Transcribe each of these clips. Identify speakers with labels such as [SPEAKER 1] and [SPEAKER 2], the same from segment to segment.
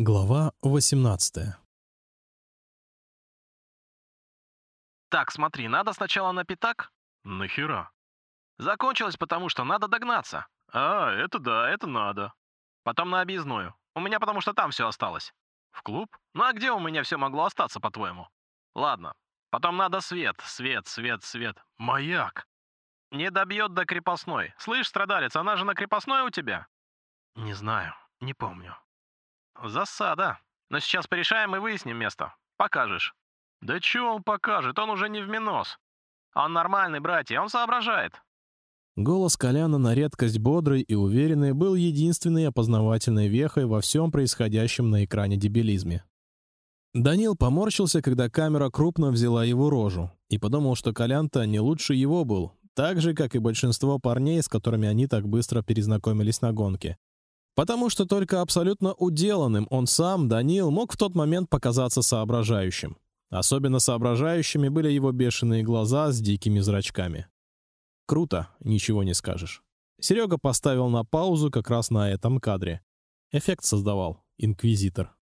[SPEAKER 1] Глава 18.
[SPEAKER 2] Так, смотри, надо сначала на пятак.
[SPEAKER 3] Нахера?
[SPEAKER 2] Закончилось, потому что надо догнаться.
[SPEAKER 3] А, это да, это надо.
[SPEAKER 2] Потом на объездную. У меня потому что там все осталось.
[SPEAKER 3] В клуб?
[SPEAKER 2] Ну а где у меня все могло остаться, по-твоему? Ладно. Потом надо свет, свет, свет, свет.
[SPEAKER 3] Маяк.
[SPEAKER 2] Не добьет до крепостной. Слышь, страдалец, она же на крепостной у тебя?
[SPEAKER 3] Не знаю, не помню.
[SPEAKER 2] Засада. Но сейчас порешаем и выясним место. Покажешь.
[SPEAKER 3] Да чё он покажет? Он уже не в минос.
[SPEAKER 2] Он нормальный, братья, он соображает.
[SPEAKER 1] Голос Коляна на редкость бодрый и уверенный был единственной опознавательной вехой во всем происходящем на экране дебилизме. Данил поморщился, когда камера крупно взяла его рожу, и подумал, что Колян-то не лучше его был, так же, как и большинство парней, с которыми они так быстро перезнакомились на гонке. Потому что только абсолютно уделанным он сам, Данил, мог в тот момент показаться соображающим. Особенно соображающими были его бешеные глаза с дикими зрачками. Круто, ничего не скажешь. Серега поставил на паузу как раз на этом кадре. Эффект создавал инквизитор.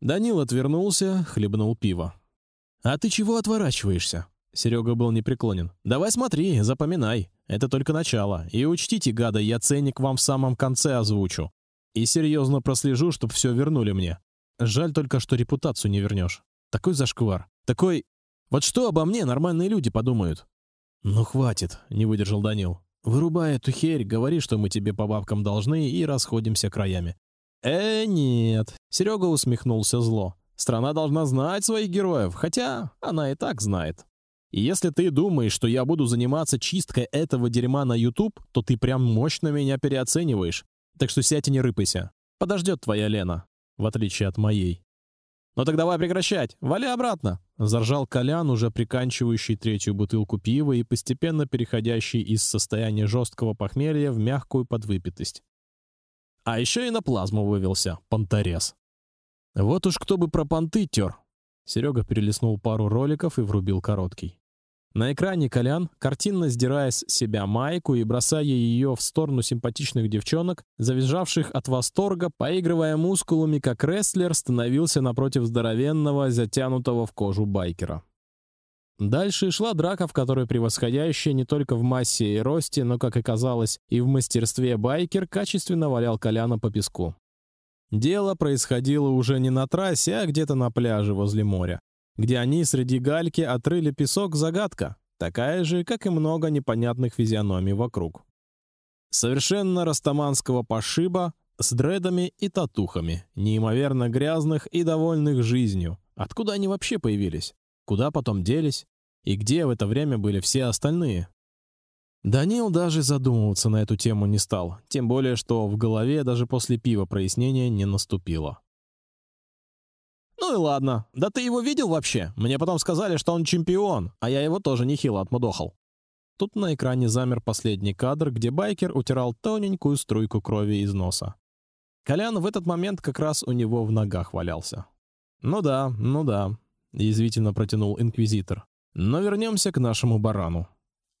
[SPEAKER 1] Данил отвернулся, хлебнул пиво. А ты чего отворачиваешься? Серега был непреклонен. Давай смотри, запоминай. Это только начало. И учтите, гада, я ценник вам в самом конце озвучу. И серьезно прослежу, чтоб все вернули мне. Жаль только, что репутацию не вернешь. Такой зашквар. Такой... Вот что обо мне нормальные люди подумают? Ну хватит, не выдержал Данил. Вырубай эту херь, говори, что мы тебе по бабкам должны, и расходимся краями. Э, нет. Серега усмехнулся зло. Страна должна знать своих героев, хотя она и так знает. И если ты думаешь, что я буду заниматься чисткой этого дерьма на YouTube, то ты прям мощно меня переоцениваешь. Так что сядь и не рыпайся. Подождет твоя Лена, в отличие от моей. Ну так давай прекращать, вали обратно. Заржал Колян, уже приканчивающий третью бутылку пива и постепенно переходящий из состояния жесткого похмелья в мягкую подвыпитость. А еще и на плазму вывелся, понторез. Вот уж кто бы про понты тер. Серега перелистнул пару роликов и врубил короткий. На экране Колян, картинно сдирая с себя майку и бросая ее в сторону симпатичных девчонок, завизжавших от восторга, поигрывая мускулами как рестлер, становился напротив здоровенного, затянутого в кожу байкера. Дальше шла драка, в которой превосходящий не только в массе и росте, но, как оказалось, и в мастерстве байкер качественно валял Коляна по песку. Дело происходило уже не на трассе, а где-то на пляже возле моря где они среди гальки отрыли песок загадка, такая же, как и много непонятных физиономий вокруг. Совершенно растаманского пошиба с дредами и татухами, неимоверно грязных и довольных жизнью. Откуда они вообще появились? Куда потом делись? И где в это время были все остальные? Данил даже задумываться на эту тему не стал, тем более что в голове даже после пива прояснения не наступило. Ну и ладно. Да ты его видел вообще? Мне потом сказали, что он чемпион, а я его тоже нехило отмудохал. Тут на экране замер последний кадр, где байкер утирал тоненькую струйку крови из носа. Колян в этот момент как раз у него в ногах валялся. Ну да, ну да, язвительно протянул инквизитор. Но вернемся к нашему барану.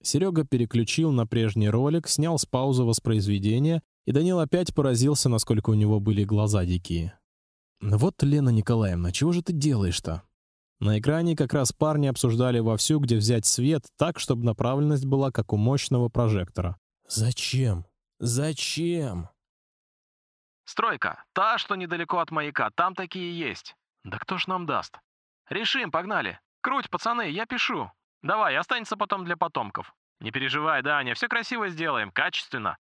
[SPEAKER 1] Серега переключил на прежний ролик, снял с паузы воспроизведения, и Данил опять поразился, насколько у него были глаза дикие. Вот, Лена Николаевна, чего же ты делаешь-то? На экране как раз парни обсуждали вовсю, где взять свет так, чтобы направленность была как у мощного прожектора. Зачем? Зачем?
[SPEAKER 2] Стройка, та, что недалеко от маяка, там такие есть. Да кто ж нам даст? Решим, погнали. Круть, пацаны, я пишу. Давай, останется потом для потомков. Не переживай, Даня, все красиво сделаем, качественно.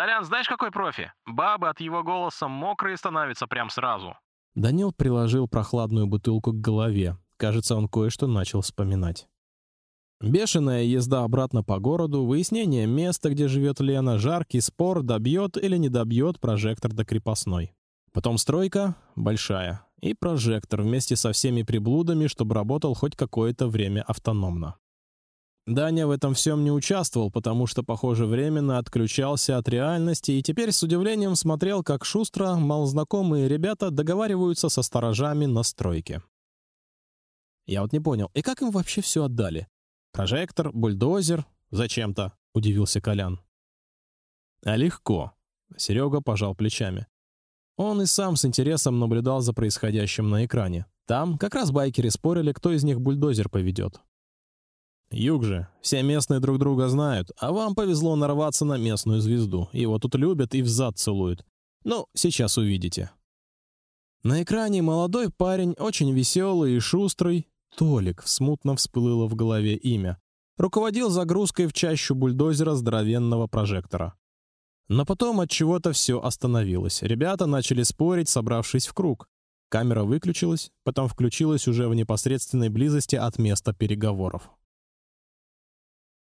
[SPEAKER 2] Толян, знаешь, какой профи? Бабы от его голоса мокрые становятся прям сразу.
[SPEAKER 1] Данил приложил прохладную бутылку к голове. Кажется, он кое-что начал вспоминать. Бешеная езда обратно по городу, выяснение места, где живет Лена, жаркий спор, добьет или не добьет прожектор до крепостной. Потом стройка большая и прожектор вместе со всеми приблудами, чтобы работал хоть какое-то время автономно. Даня в этом всем не участвовал, потому что, похоже, временно отключался от реальности и теперь с удивлением смотрел, как шустро малознакомые ребята договариваются со сторожами на стройке. Я вот не понял, и как им вообще все отдали? Прожектор, бульдозер, зачем-то? Удивился Колян. А легко. Серега пожал плечами. Он и сам с интересом наблюдал за происходящим на экране. Там как раз байкеры спорили, кто из них бульдозер поведет. Юг же, все местные друг друга знают, а вам повезло нарваться на местную звезду. Его тут любят и в зад целуют. Ну, сейчас увидите. На экране молодой парень, очень веселый и шустрый, Толик, смутно всплыло в голове имя, руководил загрузкой в чащу бульдозера здоровенного прожектора. Но потом от чего-то все остановилось. Ребята начали спорить, собравшись в круг. Камера выключилась, потом включилась уже в непосредственной близости от места переговоров.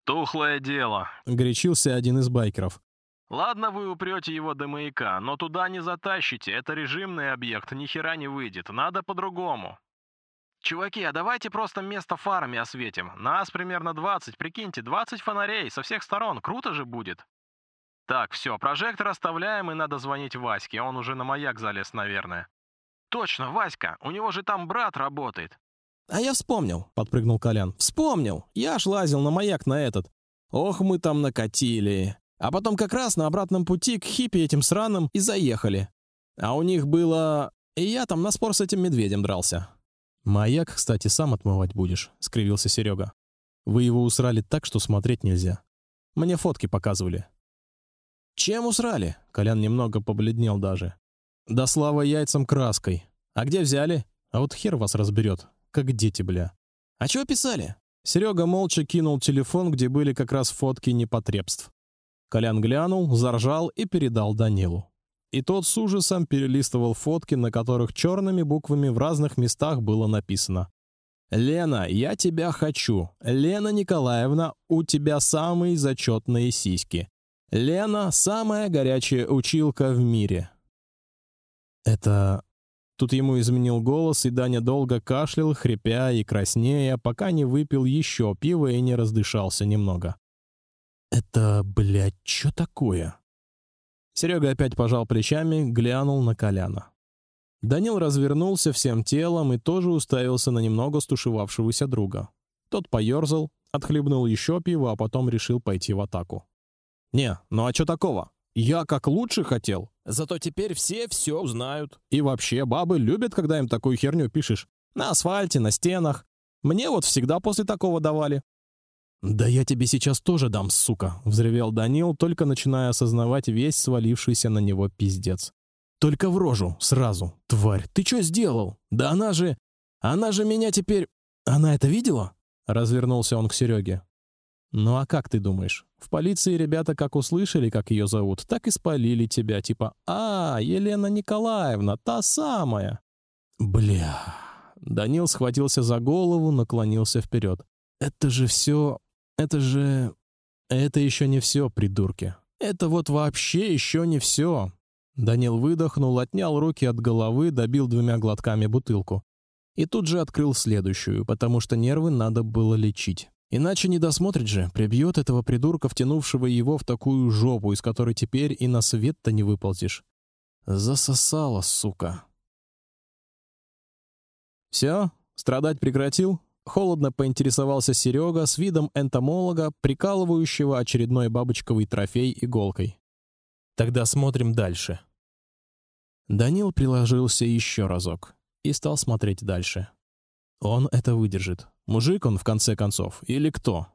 [SPEAKER 2] «Тухлое дело», —
[SPEAKER 1] горячился один из байкеров.
[SPEAKER 2] «Ладно, вы упрете его до маяка, но туда не затащите, это режимный объект, ни хера не выйдет, надо по-другому». «Чуваки, а давайте просто место фарами осветим. Нас примерно 20, прикиньте, 20 фонарей со всех сторон, круто же будет». «Так, все, прожектор оставляем, и надо звонить Ваське, он уже на маяк залез, наверное». «Точно, Васька, у него же там брат работает.
[SPEAKER 1] А я вспомнил, подпрыгнул Колян. Вспомнил. Я ж лазил на маяк на этот. Ох, мы там накатили. А потом как раз на обратном пути к хиппи этим сраным и заехали. А у них было... И я там на спор с этим медведем дрался. Маяк, кстати, сам отмывать будешь, скривился Серега. Вы его усрали так, что смотреть нельзя. Мне фотки показывали. Чем усрали? Колян немного побледнел даже. Да слава яйцам краской. А где взяли? А вот хер вас разберет как дети, бля. А чего писали? Серега молча кинул телефон, где были как раз фотки непотребств. Колян глянул, заржал и передал Данилу. И тот с ужасом перелистывал фотки, на которых черными буквами в разных местах было написано: "Лена, я тебя хочу. Лена Николаевна, у тебя самые зачетные сиськи. Лена самая горячая училка в мире". Это Тут ему изменил голос, и Даня долго кашлял, хрипя и краснея, пока не выпил еще пива и не раздышался немного. Это, блядь, что такое? Серега опять пожал плечами, глянул на Коляна. Данил развернулся всем телом и тоже уставился на немного стушевавшегося друга. Тот поерзал, отхлебнул еще пива, а потом решил пойти в атаку. Не, ну а что такого? Я как лучше хотел. Зато теперь все все узнают. И вообще, бабы любят, когда им такую херню пишешь. На асфальте, на стенах. Мне вот всегда после такого давали. Да я тебе сейчас тоже дам, сука, взревел Данил, только начиная осознавать весь свалившийся на него пиздец. Только в рожу сразу, тварь. Ты что сделал? Да она же, она же меня теперь. Она это видела? Развернулся он к Сереге. Ну а как ты думаешь? В полиции ребята как услышали, как ее зовут, так и спалили тебя, типа «А, Елена Николаевна, та самая». Бля. Данил схватился за голову, наклонился вперед. Это же все, это же, это еще не все, придурки. Это вот вообще еще не все. Данил выдохнул, отнял руки от головы, добил двумя глотками бутылку и тут же открыл следующую, потому что нервы надо было лечить. Иначе не досмотрит же, прибьет этого придурка, втянувшего его в такую жопу, из которой теперь и на свет-то не выползешь. Засосала, сука. Все, страдать прекратил. Холодно поинтересовался Серега с видом энтомолога, прикалывающего очередной бабочковый трофей иголкой. Тогда смотрим дальше. Данил приложился еще разок и стал смотреть дальше. Он это выдержит. Мужик он в конце концов или кто?